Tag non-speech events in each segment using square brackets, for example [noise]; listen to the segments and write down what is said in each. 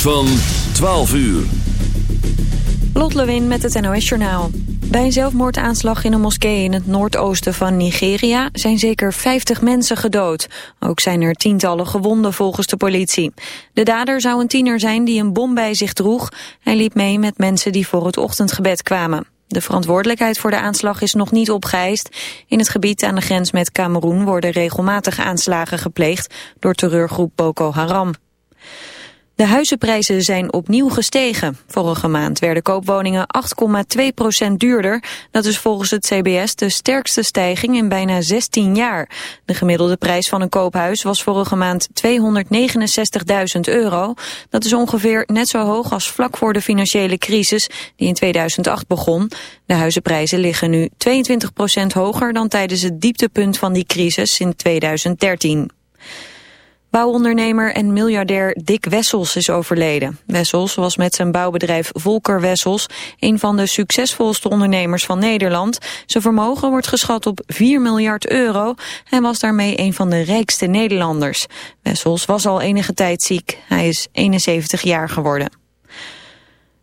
van 12 uur. Lot Lewin met het NOS Journaal. Bij een zelfmoordaanslag in een moskee in het noordoosten van Nigeria zijn zeker 50 mensen gedood. Ook zijn er tientallen gewonden volgens de politie. De dader zou een tiener zijn die een bom bij zich droeg. Hij liep mee met mensen die voor het ochtendgebed kwamen. De verantwoordelijkheid voor de aanslag is nog niet opgeëist. In het gebied aan de grens met Cameroen worden regelmatig aanslagen gepleegd door terreurgroep Boko Haram. De huizenprijzen zijn opnieuw gestegen. Vorige maand werden koopwoningen 8,2% duurder. Dat is volgens het CBS de sterkste stijging in bijna 16 jaar. De gemiddelde prijs van een koophuis was vorige maand 269.000 euro. Dat is ongeveer net zo hoog als vlak voor de financiële crisis die in 2008 begon. De huizenprijzen liggen nu 22% hoger dan tijdens het dieptepunt van die crisis in 2013. Bouwondernemer en miljardair Dick Wessels is overleden. Wessels was met zijn bouwbedrijf Volker Wessels een van de succesvolste ondernemers van Nederland. Zijn vermogen wordt geschat op 4 miljard euro. Hij was daarmee een van de rijkste Nederlanders. Wessels was al enige tijd ziek. Hij is 71 jaar geworden.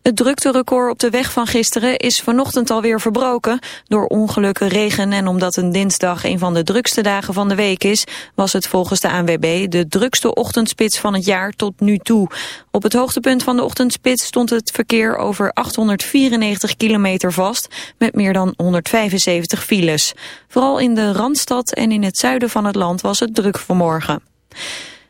Het drukterecord op de weg van gisteren is vanochtend alweer verbroken. Door ongelukken, regen en omdat een dinsdag een van de drukste dagen van de week is... was het volgens de ANWB de drukste ochtendspits van het jaar tot nu toe. Op het hoogtepunt van de ochtendspits stond het verkeer over 894 kilometer vast... met meer dan 175 files. Vooral in de Randstad en in het zuiden van het land was het druk vanmorgen.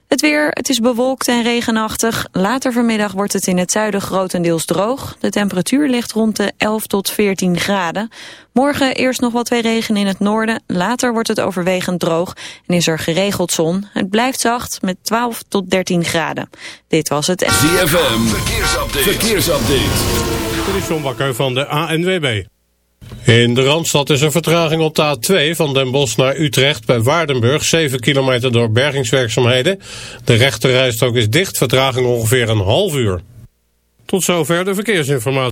Het weer, het is bewolkt en regenachtig. Later vanmiddag wordt het in het zuiden grotendeels droog. De temperatuur ligt rond de 11 tot 14 graden. Morgen eerst nog wat weer regen in het noorden. Later wordt het overwegend droog en is er geregeld zon. Het blijft zacht met 12 tot 13 graden. Dit was het... ZFM, verkeersupdate. verkeersupdate. Dit is John Bakker van de ANWB. In de Randstad is er vertraging op de A2 van Den Bosch naar Utrecht bij Waardenburg. 7 kilometer door bergingswerkzaamheden. De rechterrijstrook is dicht, vertraging ongeveer een half uur. Tot zover de verkeersinformatie.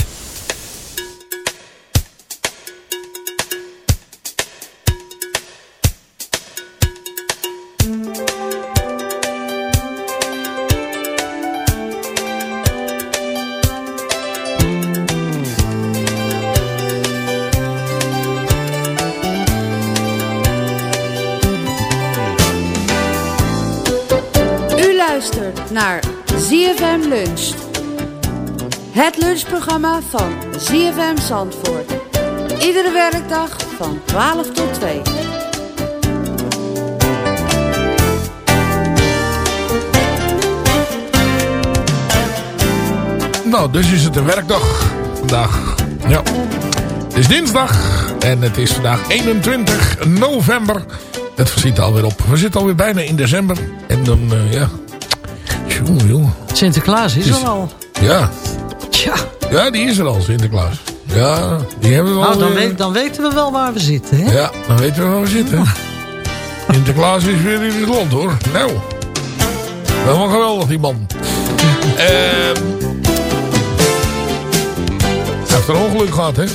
Het lunchprogramma van ZFM Zandvoort. Iedere werkdag van 12 tot 2. Nou, dus is het een werkdag vandaag. Ja. Het is dinsdag en het is vandaag 21 november. Het ziet er alweer op. We zitten alweer bijna in december. En dan, eh, ja... Jongen, jongen. Sinterklaas is is- er al. Ja. [laughs] Tja. ja, die is er al, Sinterklaas. Ja, die hebben we Nou, al... dan, eh, weet, dan weten we wel waar we zitten, hè? Ja, dan weten we waar we zitten. Sinterklaas is weer in het land, hoor. Nou, helemaal geweldig, die man. [laughs] Ehm hij heeft een ongeluk gehad, hè?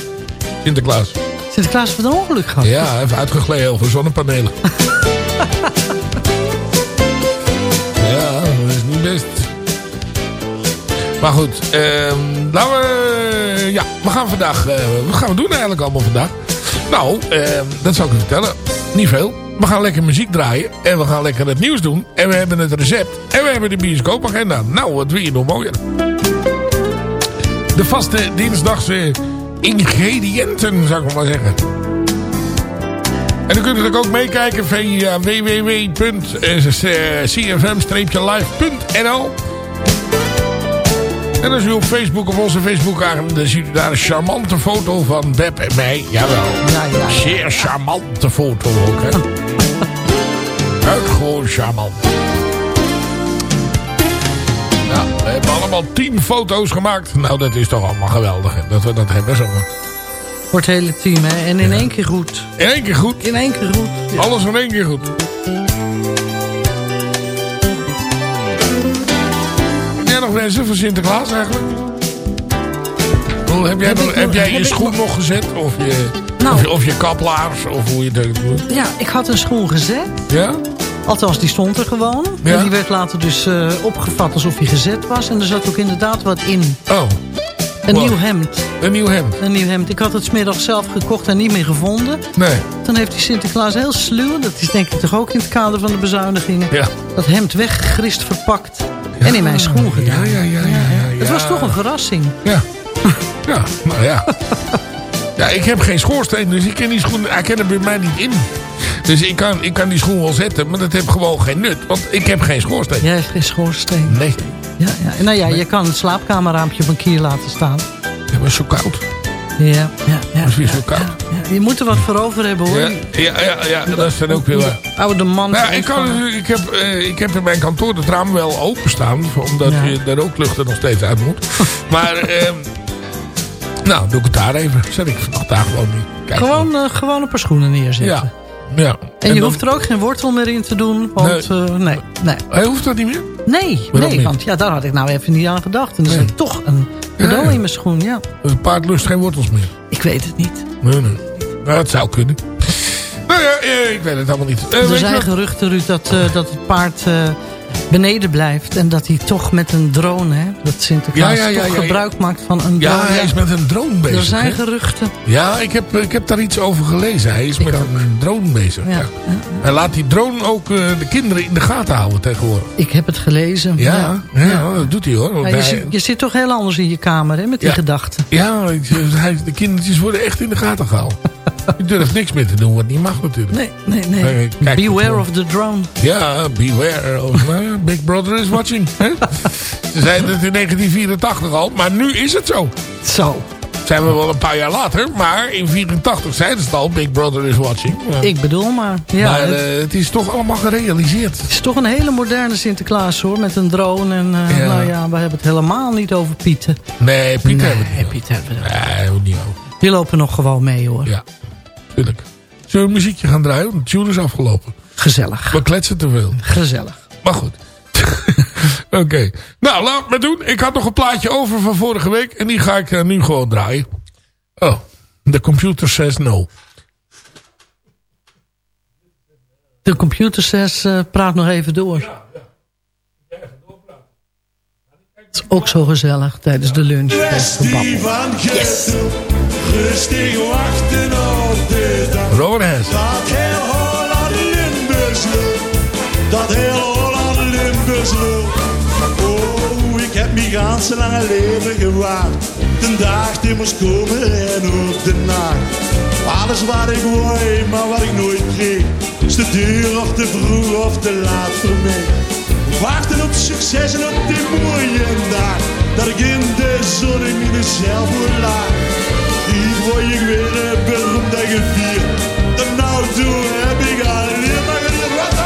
Sinterklaas. Sinterklaas heeft een ongeluk gehad. Ja, hij heeft uitgegleden over zonnepanelen. [laughs] Maar goed, ehm laten we... Ja, we gaan vandaag... eh, wat gaan we doen eigenlijk allemaal vandaag? Nou, ehm, dat zou ik u vertellen. Niet veel. We gaan lekker muziek draaien. En we gaan lekker het nieuws doen. En we hebben het recept. En we hebben de bioscoopagenda. Nou, wat wil je nog mooier? De vaste dinsdagse ingrediënten, zou ik maar zeggen. En dan kunt u natuurlijk ook meekijken via www.cfm-live.nl En als u op Facebook of onze Facebook aan, dan ziet u daar een charmante foto van Beb en mij. Jawel, Ja, ja, ja. zeer charmante foto ook, hè. [laughs] Buitengewoon charmant. Ja, we hebben allemaal tien foto's gemaakt. Nou, dat is toch allemaal geweldig, hè, dat we dat hebben zomaar. Voor het hele team, hè? En in één keer goed. In één keer goed. In één keer goed. Alles in één keer goed. Wensen voor Sinterklaas eigenlijk? Heb jij, Heb nog- jij heb je schoen nog gezet? Of je, Nou. of je, of je kaplaars? Of hoe je doet? Ja, ik had een schoen gezet. Ja? Althans, die stond er gewoon. Ja. En die werd later dus eh, opgevat alsof hij gezet was. En er zat ook inderdaad wat in. Oh, Een Wow. nieuw hemd. een nieuw hemd. Een nieuw hemd. Ik had het smiddag zelf gekocht en niet meer gevonden. Nee. Toen heeft die Sinterklaas heel sluw, dat is denk ik toch ook in het kader van de bezuinigingen, Ja. dat hemd weggegrist, verpakt en in mijn schoen gedaan. Ja, ja, ja, ja. ja, Het was ja. toch een verrassing. Ja. Ja, nou ja. Ja, ik heb geen schoorsteen, dus ik ken die schoen, hij kan er bij mij niet in. Dus ik kan, ik kan die schoen wel zetten, maar dat heeft gewoon geen nut. Want ik heb geen schoorsteen. Jij hebt geen schoorsteen. Nee, Ja, ja. Nou ja, je kan het slaapkamerraampje een kier laten staan. het was zo koud. Ja, ja, ja. Is weer zo koud. Ja, je moet er wat voor over hebben hoor. Ja, ja, ja, ja dat is dan ook weer. Oude man. Nou, ja, ik, kan, ik, heb, eh, ik heb in mijn kantoor het raam wel openstaan. Omdat je de rooklucht er nog steeds uit moet. [laughs] Maar, ehm, nou, doe ik het daar even. Zet ik vandaag daar gewoon niet. Kijk, Gewoon, eh, gewoon een paar schoenen neerzetten. Ja, ja. En, je dan- hoeft er ook geen wortel meer in te doen. Want nee, nee. nee. Hij hoeft dat niet meer? Nee, Waarom nee niet? want ja, daar had ik nou even niet aan gedacht. En er Nee. zit toch een cadeau in mijn schoen, ja. Een paard lust geen wortels meer. Ik weet het niet. Nee, nee. Nou, dat zou kunnen. Nou ja, eh, ik weet het allemaal niet. Eh, er zijn geruchten, Ruud, dat, eh, dat het paard beneden blijft. En dat hij toch met een drone, hè, dat Sinterklaas Ja, ja, ja, toch gebruik maakt van een drone. Ja, hij is met een drone bezig. er zijn geruchten. Ja, ik heb, ik heb daar iets over gelezen. Hij is met een drone bezig. Ja. Hij laat die drone ook eh, de kinderen in de gaten houden tegenwoordig. Ik heb het gelezen. Ja, ja, dat doet hij hoor. Je, hij- je zit toch heel anders in je kamer, hè, met die gedachten. ja, hij, de kindertjes worden echt in de gaten gehouden. [laughs] Je durft niks meer te doen wat niet mag natuurlijk. Nee, nee, nee. Kijk, Beware het of the drone. Ja, beware. of- ja, [laughs] Big Brother is watching. hè? Ze zeiden het in 1984 al, maar nu is het zo. Zo, Zijn we wel een paar jaar later, maar in 84 zeiden ze het al, Big Brother is watching. Ja. ik bedoel maar. Ja, maar het eh, het is toch allemaal gerealiseerd. is toch een hele moderne Sinterklaas, hoor. Met een drone. En eh, Ja. nou ja, we hebben het helemaal niet over Pieten. Nee, Piet hebben we het Nee, niet. Piet hebben we. Nee, we het niet over. Die lopen nog gewoon mee, hoor. Ja, Zullen we een muziekje gaan draaien? Want de tune is afgelopen. Gezellig. We kletsen te veel. Gezellig. Maar goed. [laughs] Oké. Nou, laat me doen. Ik had nog een plaatje over van vorige week. En die ga ik eh, nu gewoon draaien. Oh, de computer says no. De computer says, eh, praat nog even door. Het is ook zo gezellig tijdens de lunch. Kwestie van geduld, rustig wachten. Dat heel Holland Limburgs dat heel Holland Limburgs. Oh, ik heb mijn ganse lange leven gewaard. De dag die moest komen en ook de nacht. Alles wat ik wou, maar wat ik nooit kreeg. Is te duur of te vroeg of te laat voor mij. Wachten op succes en op die mooie dag. Dat ik in de zon in mezelf wil is wat je weer heb, best op gevier. De nou toe heb ik alleen maar gebracht.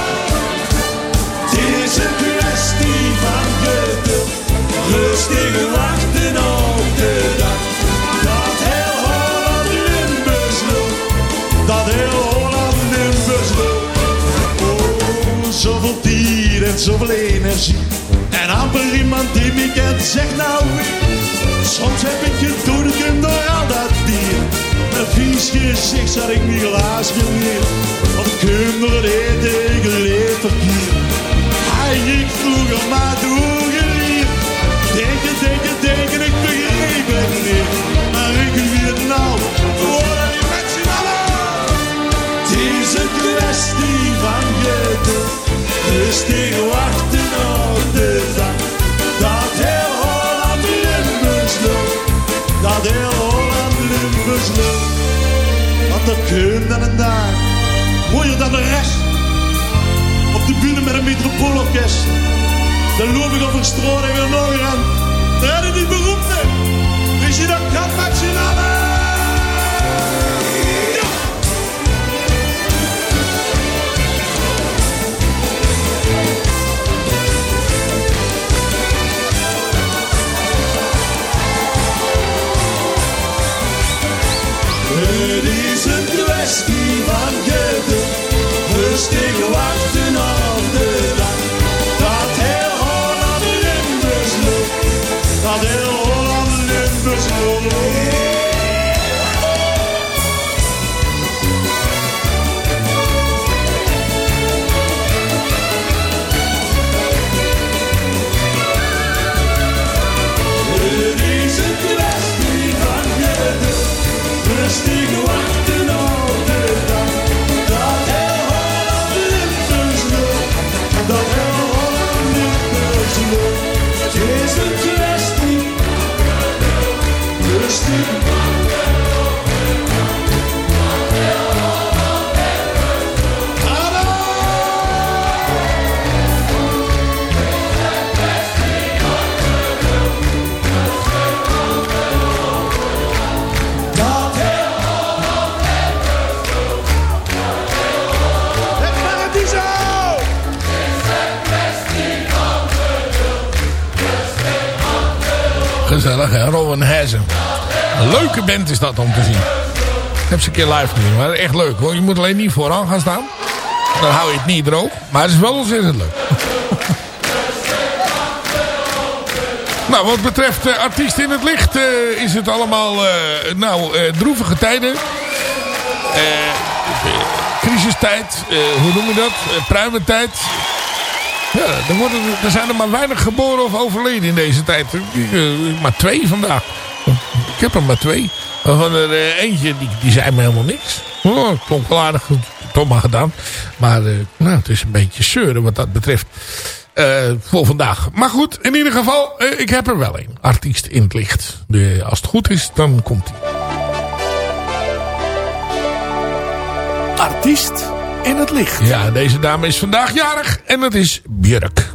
Het is een kwestie van geduld, rustig wachten op de dag. Dat heel Holland Limburgs loopt, dat heel Holland Limburgs loopt. Oh, zoveel dier en zoveel energie. En amper iemand die me kent zegt nou Soms heb ik je door de door al dat dier. Een vies gezicht zat ik niet glaas neer. Of kinderen eten ik leef verkeer. Hij ik vroeger maar doorgelier. Denken, denken, denken, ik begreep het niet. Maar ik weet nou, worden die mensen allen. Het is een kwestie van geduld. Rustig wachten op de dag. Er kun dan en daar, mooier dan de rest. Op de bühne met een metropoolorkest. Dan loop ik over straat en weer nog aan. Daar is die beroemde. Weet je dat kan, Maxinale? Het is een kwestie van geduld. Rustig wachten op de dag. Dat heel Holland Limburgs loopt. Dat heel Holland Limburgs loopt. Gezellig, hè? Hazen. Leuke band is dat om te zien. Ik heb ze een keer live gezien, echt leuk. Hoor. Je moet alleen niet vooraan gaan staan. Dan hou je het niet droog. Maar het is wel ontzettend leuk. [laughs] nou, wat betreft uh, artiesten in het licht eh, is het allemaal eh, nou, droevige tijden. Crisistijd, hoe noem je dat? Pruimentijd. Ja, er, worden, er zijn er maar weinig geboren of overleden in deze tijd. Eh, maar twee vandaag. Ik heb er maar twee. Waarvan er eh, eentje, die, die zei me helemaal niks. Oh, klonk wel aardig, toch maar gedaan. Maar eh, nou, het is een beetje zeuren wat dat betreft. voor vandaag. Maar goed, in ieder geval, ik heb er wel een. Artiest in het licht. De, als het goed is, dan komt hij. Artiest in het licht. Ja, deze dame is vandaag jarig en dat is Björk.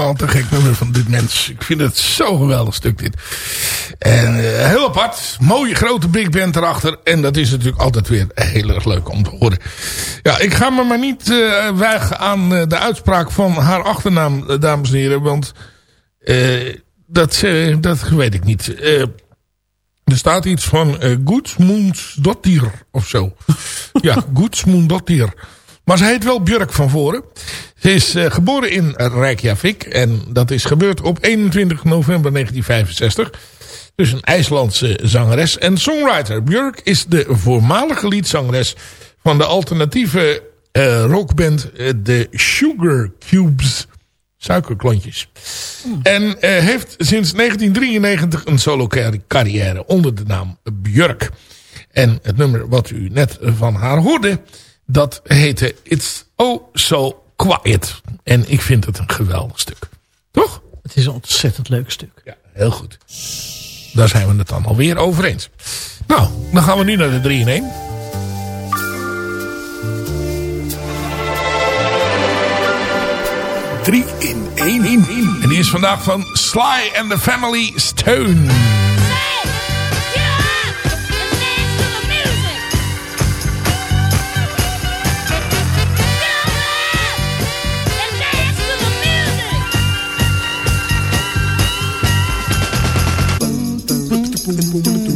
Helemaal te gek nummer van dit mens. Ik vind het zo geweldig stuk dit. En eh, heel apart. Mooie grote big band erachter. En dat is natuurlijk altijd weer heel erg leuk om te horen. Ja, ik ga me maar niet eh wijgen aan eh, de uitspraak van haar achternaam, dames en heren. Want dat, dat weet ik niet. Er staat iets van uh, Goedsmoensdottir of zo. ja, Goedsmoendottir. Maar ze heet wel Björk van voren. Ze is eh, geboren in Reykjavik. En dat is gebeurd op 21 november 1965. Dus een IJslandse zangeres en songwriter. Björk is de voormalige liedzangeres van de alternatieve eh, rockband eh, de Sugar Cubes. Suikerklontjes. En heeft sinds 1993 een solo carrière onder de naam Björk. En het nummer wat u net van haar hoorde, dat heette It's Oh So Quiet. En ik vind het een geweldig stuk. Toch? Het is een ontzettend leuk stuk. Ja, heel goed. Daar zijn we het dan alweer over eens. Nou, dan gaan we nu naar de 3 in 1. Drie in één in. En die is vandaag van Sly and the Family Stone. I'm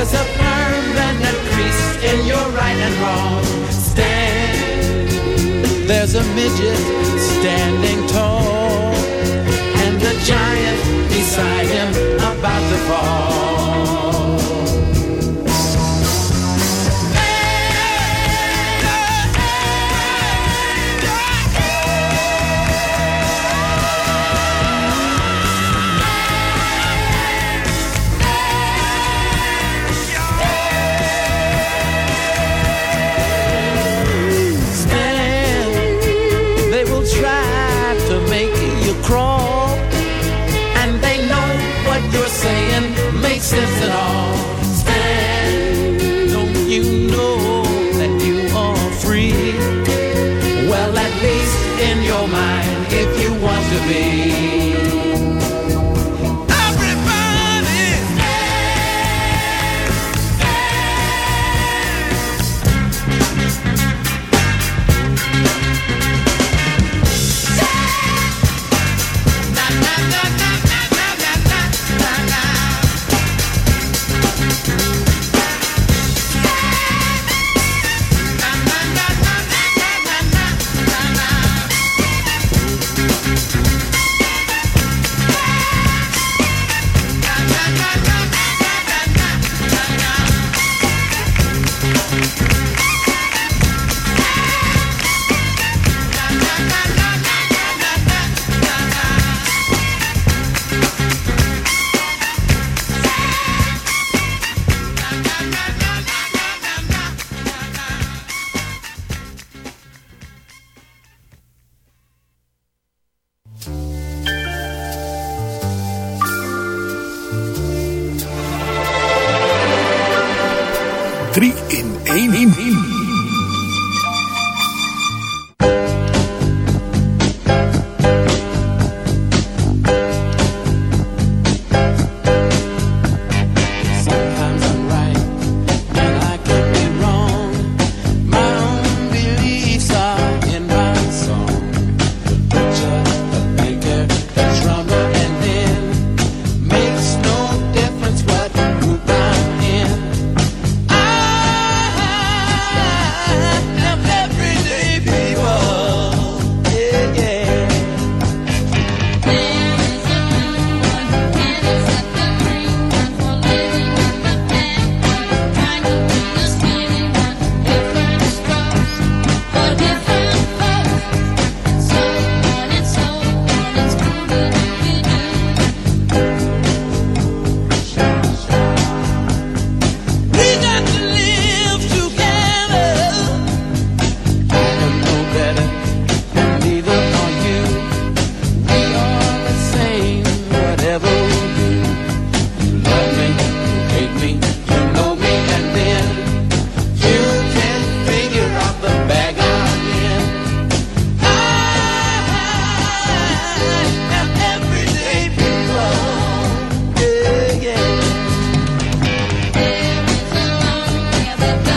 There's a permanent crease in your right and wrong stand. There's a midget standing tall. me be. Thank you.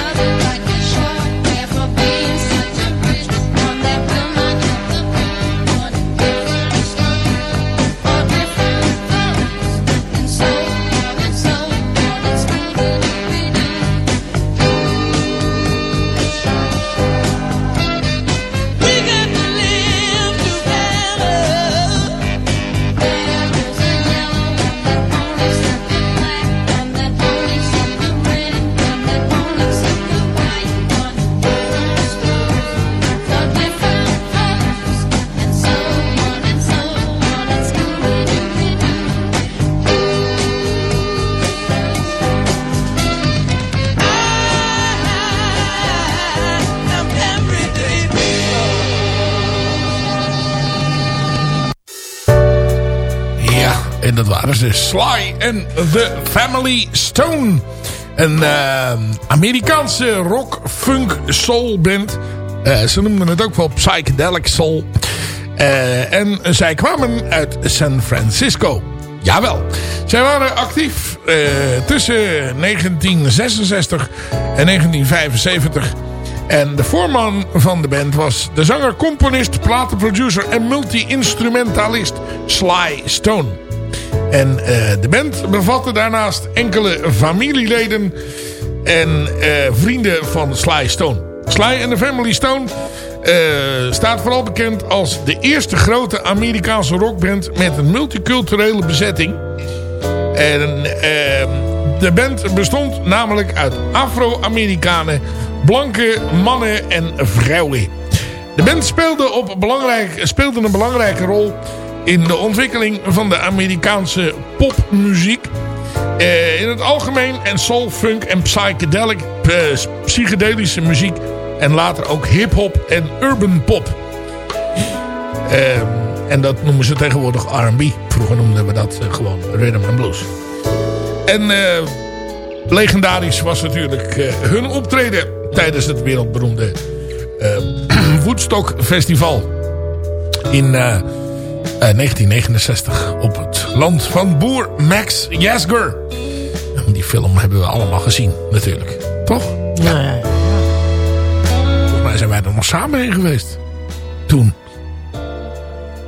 Sly en The Family Stone. Een eh, Amerikaanse rock, funk, soul band. Eh, ze noemden het ook wel psychedelic soul. Eh, en zij kwamen uit San Francisco. Jawel. Zij waren actief tussen 1966 en 1975. En de voorman van de band was de zanger, componist, platenproducer en multi-instrumentalist Sly Stone. En eh, de band bevatte daarnaast enkele familieleden en eh, vrienden van Sly Stone. Sly en de Family Stone eh, staat vooral bekend als de eerste grote Amerikaanse rockband met een multiculturele bezetting. En eh, de band bestond namelijk uit Afro-Amerikanen, blanke mannen en vrouwen. De band speelde, op belangrijk, speelde een belangrijke rol in de ontwikkeling van de Amerikaanse popmuziek. Eh, in het algemeen en soul, funk en psychedelic, eh, psychedelische muziek. En later ook hip-hop en urban pop. Ehm, en dat noemen ze tegenwoordig R&B. Vroeger noemden we dat eh, gewoon rhythm and blues. En eh, legendarisch was natuurlijk eh, hun optreden tijdens het wereldberoemde eh, [clears throat] Woodstock Festival. In eh, eh, 1969 op het land van boer Max Jasger. Die film hebben we allemaal gezien natuurlijk. Toch? Ja. Volgens mij zijn wij er nog samen heen geweest. Toen.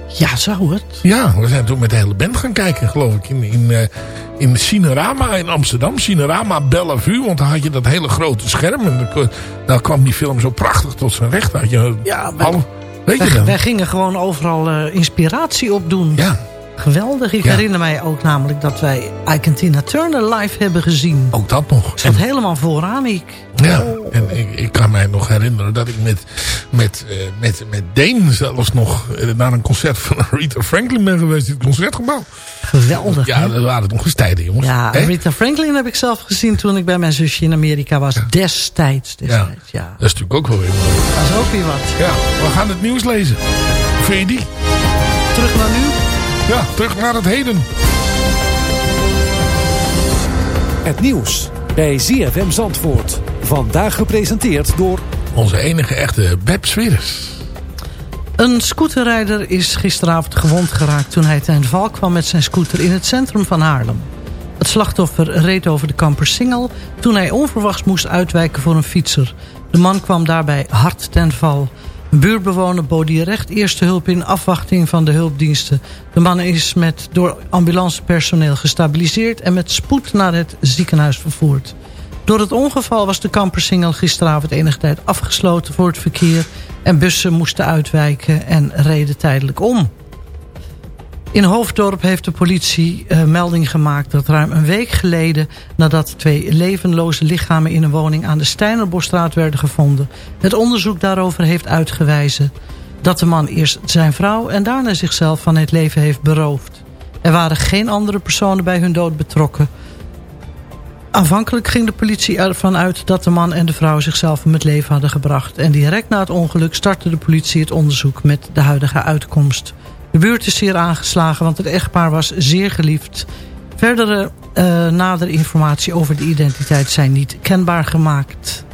Ja, zou het? Ja, we zijn toen met de hele band gaan kijken, geloof ik. In, in, eh, in Cinerama in Amsterdam. Cinerama Bellevue. Want dan had je dat hele grote scherm. En dan, kwam die film zo prachtig tot zijn recht. Had je Ja, half, weet je Wij, gingen gewoon overal eh, inspiratie opdoen. Ja. Geweldig. Ik Ja. herinner mij ook namelijk dat wij Ike en Tina Turner live hebben gezien. Ook dat nog. Ik zat helemaal vooraan, ik. Ja, en ik, ik kan mij nog herinneren dat ik met, met, eh, met, met Deen zelfs nog eh, naar een concert van [laughs] Rita Franklin ben geweest in het concertgebouw. Geweldig. Ja, dat waren nog eens tijden, jongens. Ja? Rita Franklin heb ik zelf gezien toen ik bij mijn zusje in Amerika was. Destijds, destijds, ja. Dat is natuurlijk ook wel weer mooi. Dat is ook weer wat. Ja, we gaan het nieuws lezen. Vind je die? Terug naar nu. Ja, terug naar het heden. Het nieuws bij ZFM Zandvoort. Vandaag gepresenteerd door... Onze enige echte Beb Sweerders. Een scooterrijder is gisteravond gewond geraakt toen hij ten val kwam met zijn scooter in het centrum van Haarlem. Het slachtoffer reed over de Kampersingel toen hij onverwachts moest uitwijken voor een fietser. De man kwam daarbij hard ten val. Een buurtbewoner bood direct eerste hulp in afwachting van de hulpdiensten. De man is met, door ambulancepersoneel gestabiliseerd en met spoed naar het ziekenhuis vervoerd. Door het ongeval was de Kampersingel gisteravond enige tijd afgesloten voor het verkeer... en bussen moesten uitwijken en reden tijdelijk om. In Hoofddorp heeft de politie eh, melding gemaakt dat ruim een week geleden... nadat twee levenloze lichamen in een woning aan de Steinerbosstraat werden gevonden... het onderzoek daarover heeft uitgewijzen dat de man eerst zijn vrouw en daarna zichzelf van het leven heeft beroofd. Er waren geen andere personen bij hun dood betrokken... Aanvankelijk ging de politie ervan uit dat de man en de vrouw zichzelf om het leven hadden gebracht. En direct na het ongeluk startte de politie het onderzoek met de huidige uitkomst. De buurt is zeer aangeslagen, want het echtpaar was zeer geliefd. Verdere uh, nadere informatie over de identiteit zijn niet kenbaar gemaakt.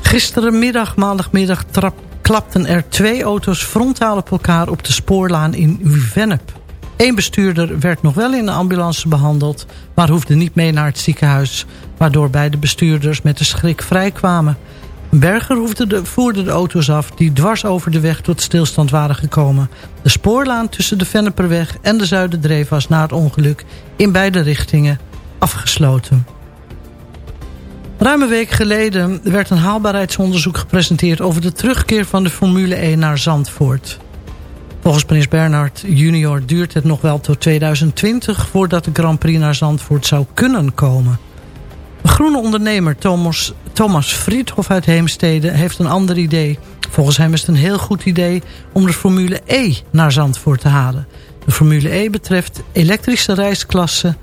Gisterenmiddag, maandagmiddag, trap, klapten er twee auto's frontaal op elkaar op de spoorlaan in Uvenep. Eén bestuurder werd nog wel in de ambulance behandeld... maar hoefde niet mee naar het ziekenhuis... waardoor beide bestuurders met de schrik vrijkwamen. Berger hoefde de, voerde de auto's af die dwars over de weg tot stilstand waren gekomen. De spoorlaan tussen de Venneperweg en de Zuiderdreef was na het ongeluk... in beide richtingen afgesloten. Ruim een week geleden werd een haalbaarheidsonderzoek gepresenteerd... over de terugkeer van de Formule 1 naar Zandvoort... Volgens prins Bernhard junior duurt het nog wel tot 2020... voordat de Grand Prix naar Zandvoort zou kunnen komen. Groene ondernemer Thomas, Thomas Friedhof uit Heemstede heeft een ander idee. Volgens hem is het een heel goed idee om de Formule E naar Zandvoort te halen. De Formule E betreft elektrische reisklassen...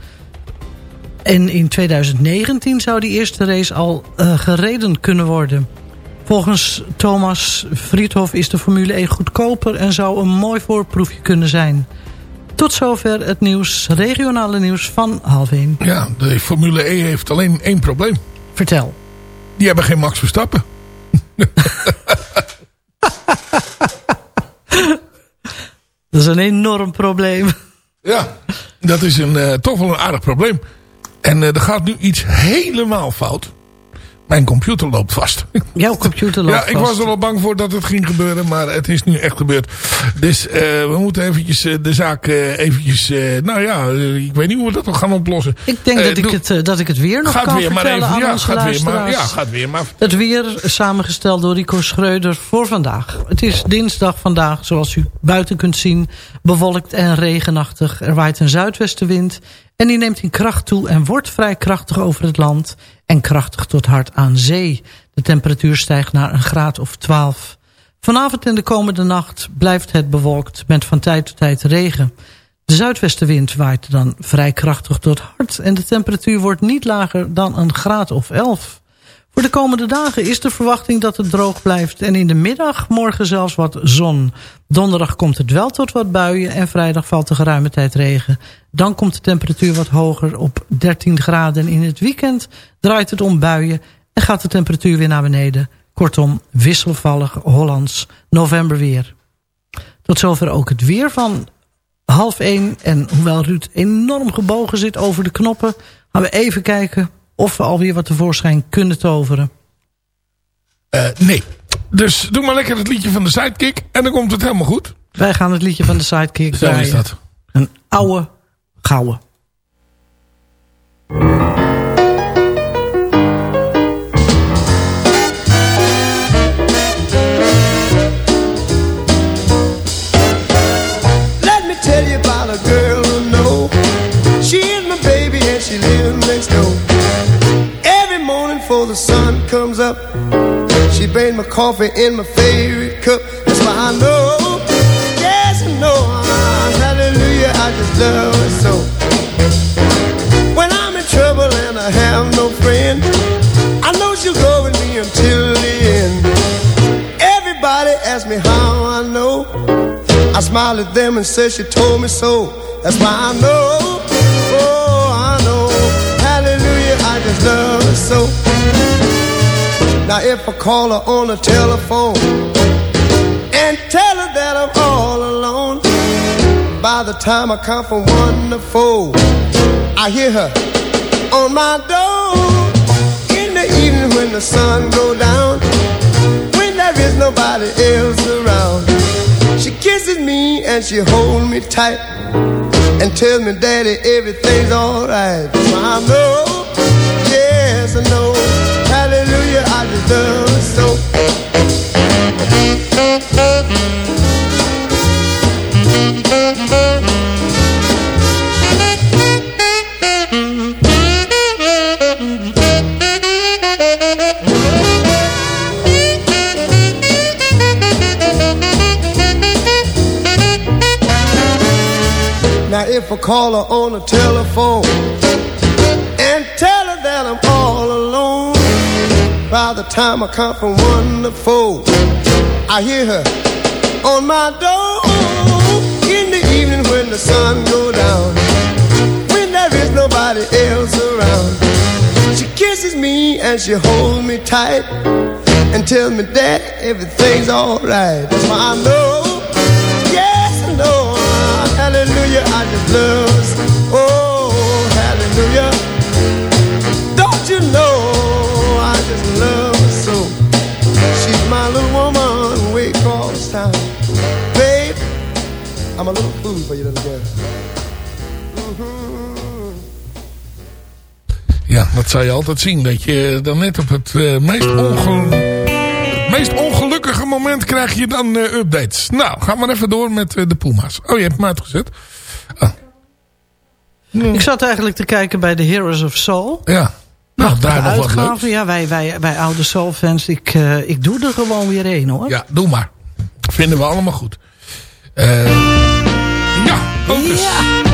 en in 2019 zou die eerste race al uh, gereden kunnen worden... Volgens Thomas Friedhof is de Formule 1 goedkoper en zou een mooi voorproefje kunnen zijn. Tot zover het nieuws, regionale nieuws van half 1. Ja, de Formule E heeft alleen één probleem. Vertel. Die hebben geen Max Verstappen. [laughs] Dat is een enorm probleem. Ja, dat is een, eh, toch wel een aardig probleem. En eh, er gaat nu iets helemaal fout. Mijn computer loopt vast. Jouw computer loopt ja, vast. ik was er al bang voor dat het ging gebeuren, maar het is nu echt gebeurd. Dus eh, we moeten eventjes eh, de zaak eh, eventjes, nou ja, ik weet niet hoe we dat nog gaan oplossen. Ik denk dat, ik het, dat ik het weer nog Gaat kan weer maar even, aan ja, onze gaat weer maar, ja, gaat weer maar. Het weer samengesteld door Rico Schreuder voor vandaag. Het is dinsdag vandaag, zoals u buiten kunt zien, bewolkt en regenachtig. Er waait een zuidwestenwind en die neemt in kracht toe en wordt vrij krachtig over het land en krachtig tot hard aan zee. De temperatuur stijgt naar een graad of 12. Vanavond en de komende nacht blijft het bewolkt met van tijd tot tijd regen. De zuidwestenwind waait dan vrij krachtig tot hard... en de temperatuur wordt niet lager dan een graad of 11. Voor de komende dagen is de verwachting dat het droog blijft... en in de middag morgen zelfs wat zon. Donderdag komt het wel tot wat buien... en vrijdag valt er geruime tijd regen. Dan komt de temperatuur wat hoger op 13 graden. In het weekend draait het om buien... en gaat de temperatuur weer naar beneden. Kortom, wisselvallig Hollands novemberweer. Tot zover ook het weer van half één. En hoewel Ruud enorm gebogen zit over de knoppen... gaan we even kijken of we alweer wat tevoorschijn kunnen toveren. Eh, nee. Dus doe maar lekker het liedje van de sidekick en dan komt het helemaal goed. Wij gaan het liedje van de Sidekick Zo is dat. Een oude gouden. Up. She brings my coffee in my favorite cup. That's why I know. Yes, I know. Hallelujah, I just love her so. When I'm in trouble and I have no friend I know she'll go with me until the end. Everybody asks me how I know. I smile at them and say she told me so. That's why I know, oh, I know. Hallelujah, I just love her so. Now if I call her on the telephone and tell her that I'm all alone, by the time I count from one to four, I hear her on my door. In the evening when the sun go down, when there is nobody else around. She kisses me and she holds me tight and tells me, Daddy, everything's alright. So I know, yes, I know. Now if I call her on the telephone by the time I count from one to four, I hear her on my door in the evening when the sun go down, when there is nobody else around. She kisses me and she holds me tight and tells me that everything's alright. That's why I know, yes I know, hallelujah, I just love. Oh, hallelujah. I'm a little fool for you, little girl. Ja, dat zou je altijd zien. Dat je dan net op het, eh, meest, ongel het meest ongelukkige moment krijg je dan eh, updates. Nou, ga maar even door met eh, de Puma's. Oh, je hebt hem uitgezet. Ik zat eigenlijk te kijken bij de Heroes of Soul. Ja. Nou, daar nog wat leuks. Ja, wij, wij, wij oude Soul-fans, ik, eh, ik doe er gewoon weer een hoor. Ja, doe maar. Vinden we allemaal goed. Eh, ja, focus. Ja.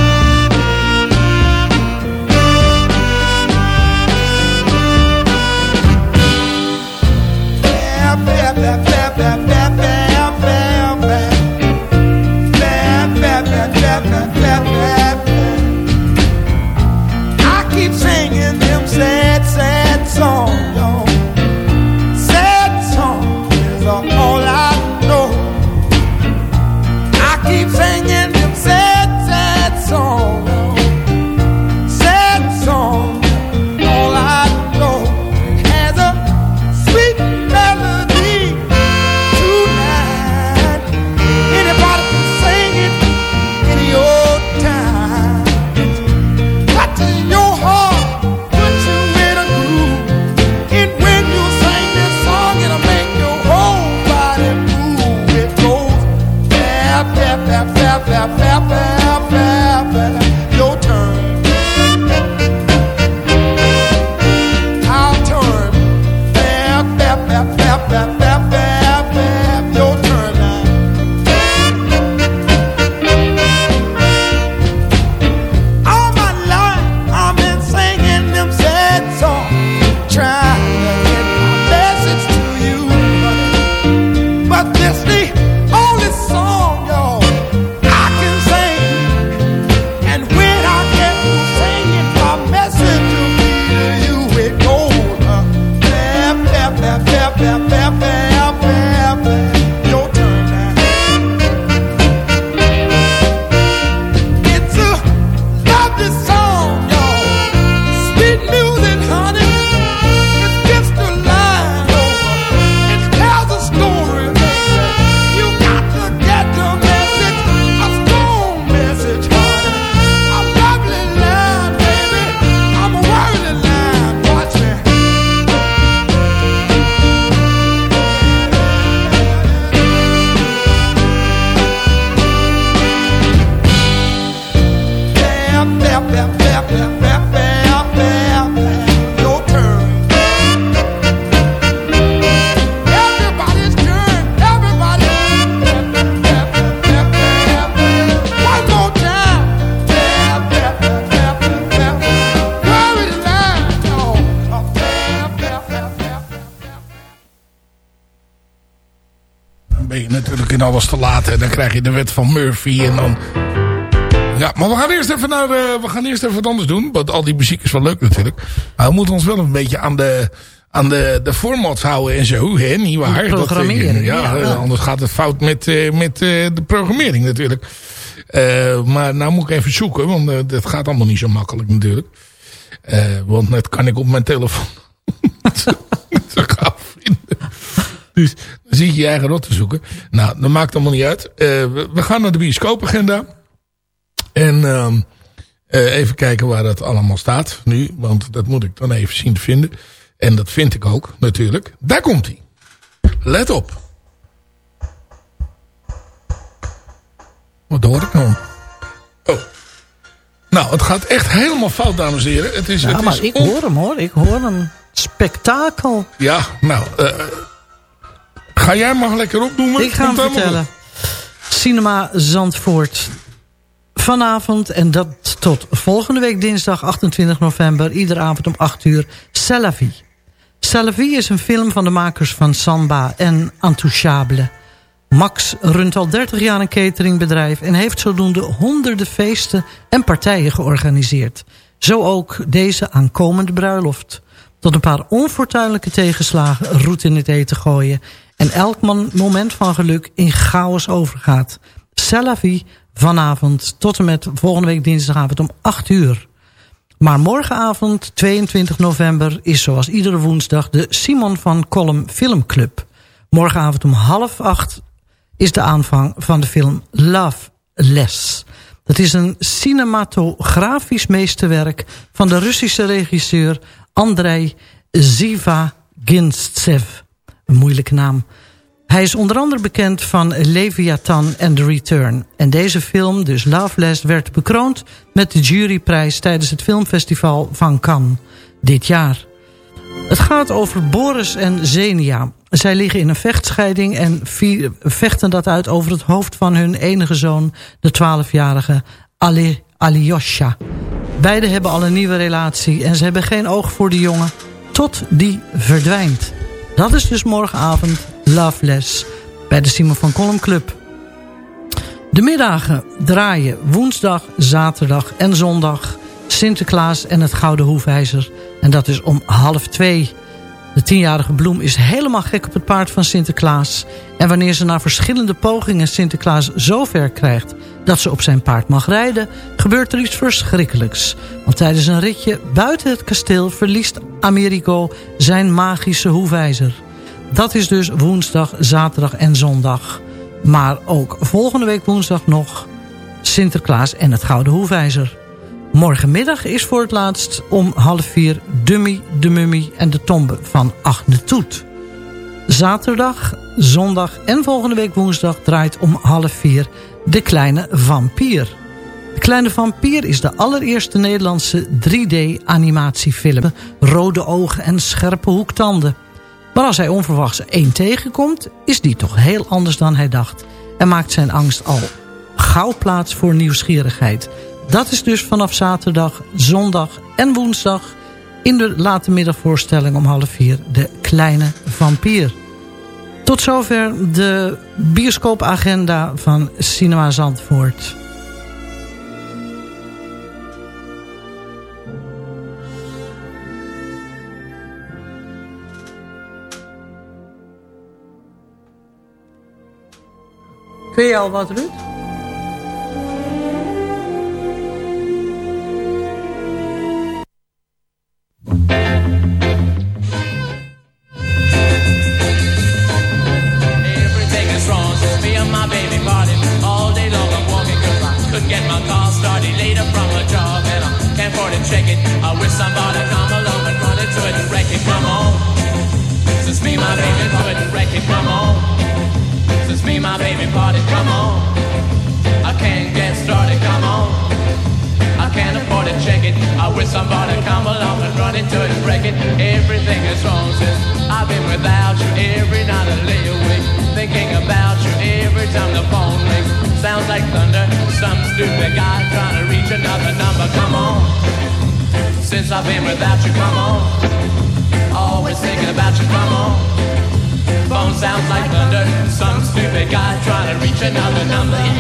In alles te laat. En dan krijg je de wet van Murphy. En dan... Ja, maar we gaan eerst even naar... eh, we gaan eerst even wat anders doen. Want al die muziek is wel leuk natuurlijk. Maar we moeten ons wel een beetje aan de... Aan de, de formats houden en zo, hè? Niet waar? De programmering, Dat, eh, ja, ja, eh, anders gaat het fout met, met de programmering natuurlijk. Maar nou moet ik even zoeken, want dat gaat allemaal niet zo makkelijk natuurlijk. Want net kan ik op mijn telefoon [laughs] zo gauw vinden. Dus zie je je eigen rot te zoeken. Nou, dat maakt allemaal niet uit. Eh, we, we gaan naar de bioscoopagenda. En ehm, eh, even kijken waar dat allemaal staat nu. Want dat moet ik dan even zien te vinden. En dat vind ik ook, natuurlijk. Daar komt hij. Let op. Wat hoor ik nou? Oh. Nou, het gaat echt helemaal fout, dames en heren. Het is, Ja, het maar is ik hoor hem hoor. Ik hoor hem. Spektakel. Ja, nou... eh, ga jij maar lekker opnoemen. Ik ga hem vertellen. Cinema Zandvoort. Vanavond en dat tot volgende week dinsdag 28 november. Iedere avond om 8 uur. Salavi. Salavi is een film van de makers van Samba en Intouchable. Max runt al 30 jaar een cateringbedrijf... en heeft zodoende honderden feesten en partijen georganiseerd. Zo ook deze aankomende bruiloft. Tot een paar onfortuinlijke tegenslagen roet in het eten gooien... en elk moment van geluk in chaos overgaat. Salavi vanavond tot en met volgende week dinsdagavond om 8 uur. Maar morgenavond, 22 november, is zoals iedere woensdag... de Simon van Kolm Filmclub. Morgenavond om half acht is de aanvang van de film Love Less. Dat is een cinematografisch meesterwerk... van de Russische regisseur Andrei Ziva-Ginstsev. Moeilijke naam. Hij is onder andere bekend van Leviathan and The Return. En deze film, dus Loveless, werd bekroond met de juryprijs... tijdens het filmfestival van Cannes dit jaar. Het gaat over Boris en Zenia. Zij liggen in een vechtscheiding en vechten dat uit over het hoofd van hun enige zoon... de 12-jarige Ali, Alyosha. Beiden hebben al een nieuwe relatie en ze hebben geen oog voor de jongen... tot die verdwijnt. Dat is dus morgenavond Loveless bij de Simon van Kolm Club. De middagen draaien woensdag, zaterdag en zondag... Sinterklaas en het Gouden Hoefijzer. En dat is om half twee. De tienjarige bloem is helemaal gek op het paard van Sinterklaas. En wanneer ze na verschillende pogingen Sinterklaas zo ver krijgt... dat ze op zijn paard mag rijden, gebeurt er iets verschrikkelijks. Want tijdens een ritje buiten het kasteel verliest Americo zijn magische hoefijzer. Dat is dus woensdag, zaterdag en zondag. Maar ook volgende week woensdag nog Sinterklaas en het Gouden Hoefijzer. Morgenmiddag is voor het laatst om half vier Dummy, de Mummy en de Tombe van Agne Toet. zaterdag, zondag en volgende week woensdag draait om half vier De Kleine Vampier. De Kleine Vampier is de allereerste Nederlandse 3D-animatiefilm. Rode ogen en scherpe hoektanden. Maar als hij onverwachts één tegenkomt, is die toch heel anders dan hij dacht. En maakt zijn angst al gauw plaats voor nieuwsgierigheid. Dat is dus vanaf zaterdag, zondag en woensdag... in de late middagvoorstelling om half vier De Kleine Vampier. Tot zover de bioscoopagenda van Cinema Zandvoort. Kun je al wat, Ruud? Another number.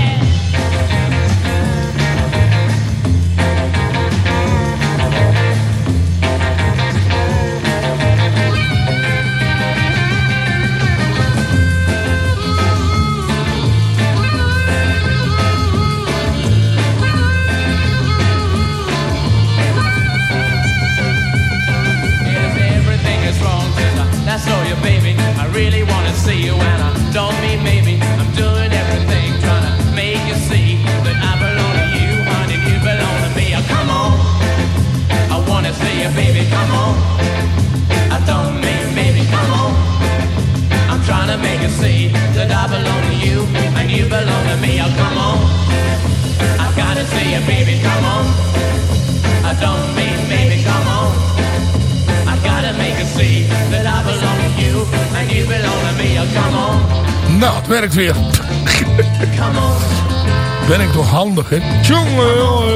Ben ik toch handig, hè? Tjonge.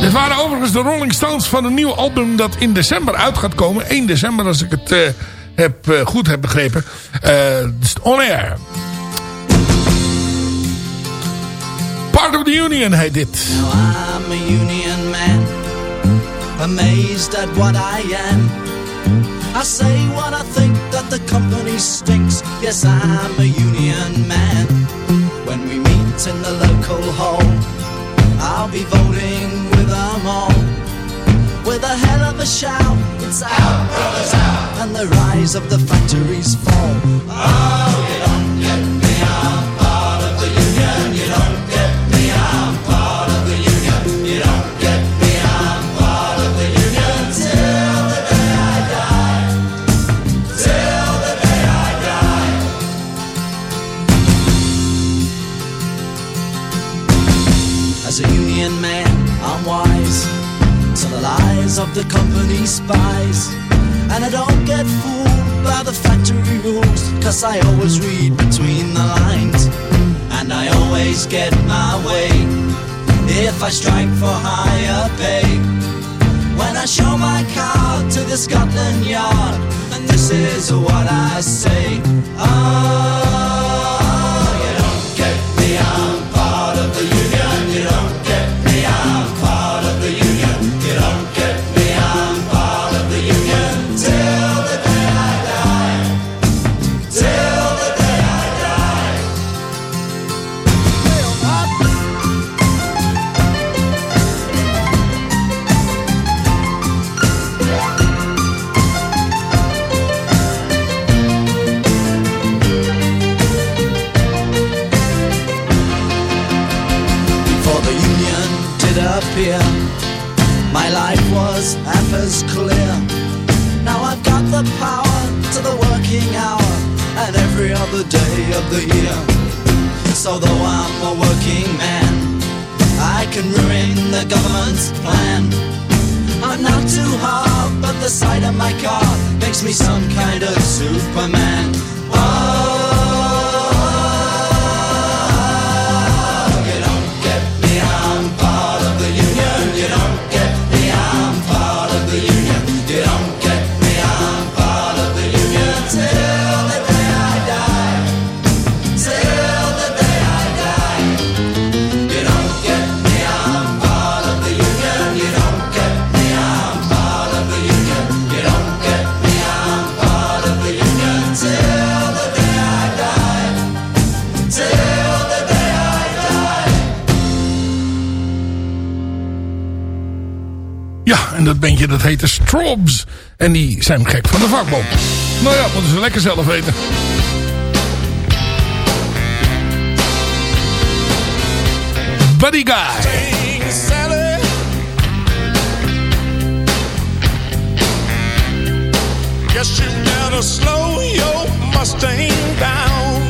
Dit waren overigens de Rolling Stones van een nieuw album dat in december uit gaat komen. 1 december, als ik het eh, heb, eh, goed heb begrepen. Dus On Air. Part of the Union heet dit. Now I'm a union man, amazed at what I am. I say what I think that the company stinks. Yes, I'm a union man. When we meet in the local hall, I'll be voting with them all. With a hell of a shout, it's out, brothers, out, and the rise of the factories fall. Oh, you don't get the company spies. And I don't get fooled by the factory rules, cause I always read between the lines. And I always get my way if I strike for higher pay. When I show my card to the Scotland Yard, and this is what I say. Oh, some kind of Superman. En dat bandje dat heette Strobs En die zijn gek van de vakbond. Nou ja, moeten ze lekker zelf weten. Buddy Guy. Guess you better slow your Mustang down.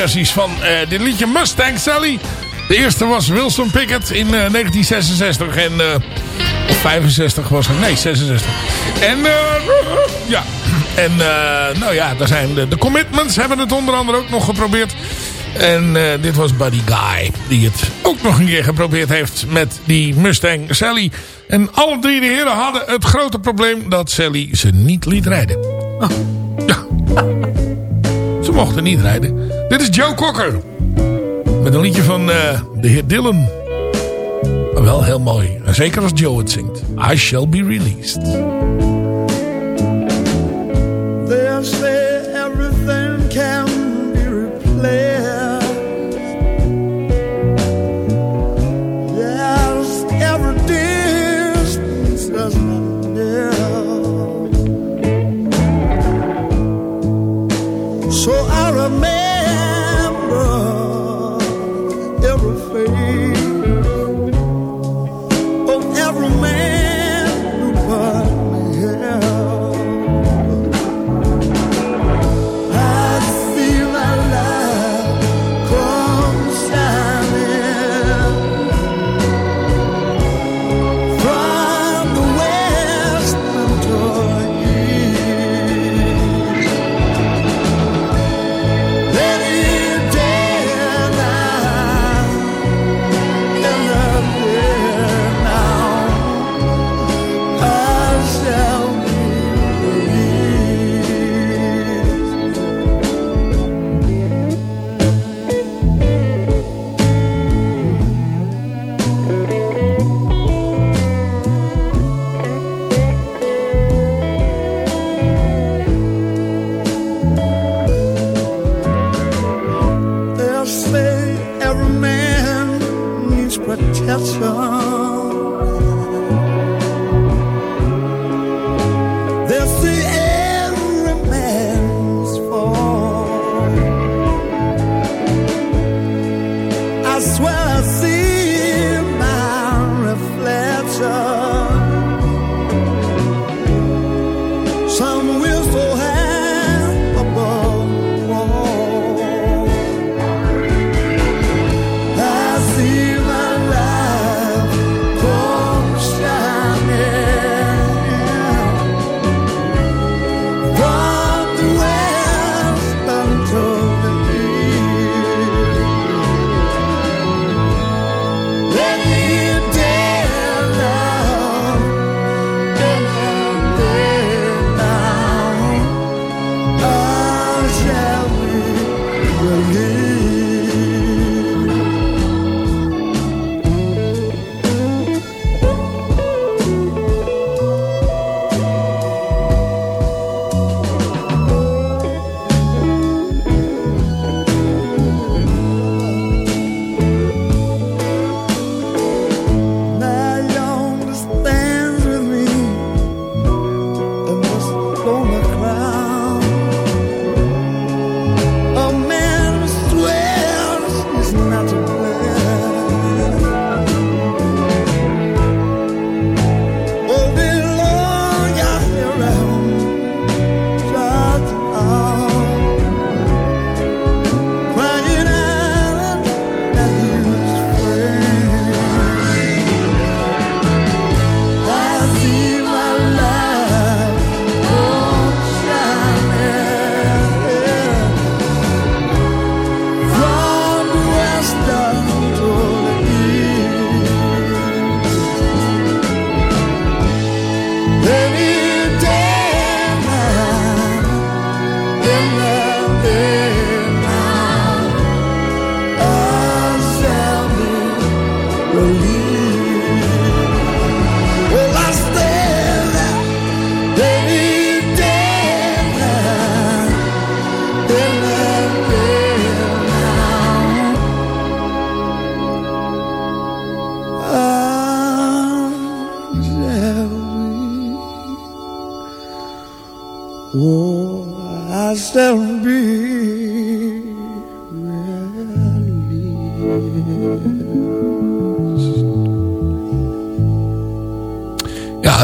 versies van eh, dit liedje Mustang Sally. De eerste was Wilson Pickett in eh, 1966 en... eh, of 65 was het. Nee, 66. En eh, [laughs] ja. En eh, nou ja, daar zijn de, de Commitments hebben het onder andere ook nog geprobeerd. En eh, dit was Buddy Guy. Die het ook nog een keer geprobeerd heeft met die Mustang Sally. En alle drie de heren hadden het grote probleem dat Sally ze niet liet rijden. Ja. [laughs] Ze mochten niet rijden. Dit is Joe Cocker. Met een liedje van eh, de heer Dylan. Wel heel mooi. Zeker als Joe het zingt. I shall be released.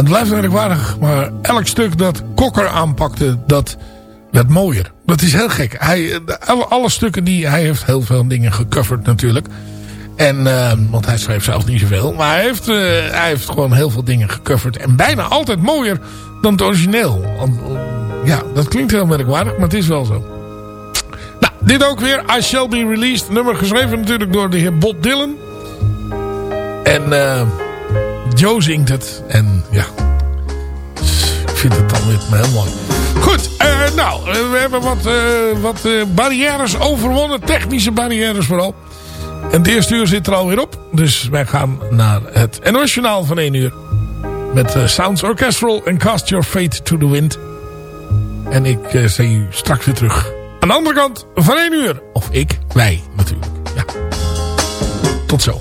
Het blijft merkwaardig. Maar elk stuk dat Kokker aanpakte, dat werd mooier. Dat is heel gek. Hij, eh, alle, stukken die... Hij heeft heel veel dingen gecoverd natuurlijk. En, eh, want hij schreef zelf niet zoveel. Maar hij heeft, eh, hij heeft gewoon heel veel dingen gecoverd. En bijna altijd mooier dan het origineel. Eh, ja, dat klinkt heel merkwaardig, maar het is wel zo. Nou, dit ook weer. I Shall Be Released. Nummer geschreven natuurlijk door de heer Bob Dylan. En eh, Joe zingt het. En ja, ik vind het dan weer heel mooi. Goed, eh, nou, eh, we hebben wat, eh, wat barrières overwonnen. Technische barrières vooral. En het eerste uur zit er alweer op. Dus wij gaan naar het NOS van 1 uur. Met Sounds Orchestral en Cast Your Fate to the Wind. En ik zie u straks weer terug. Aan de andere kant van 1 uur. Of ik, wij natuurlijk. Ja. Tot zo.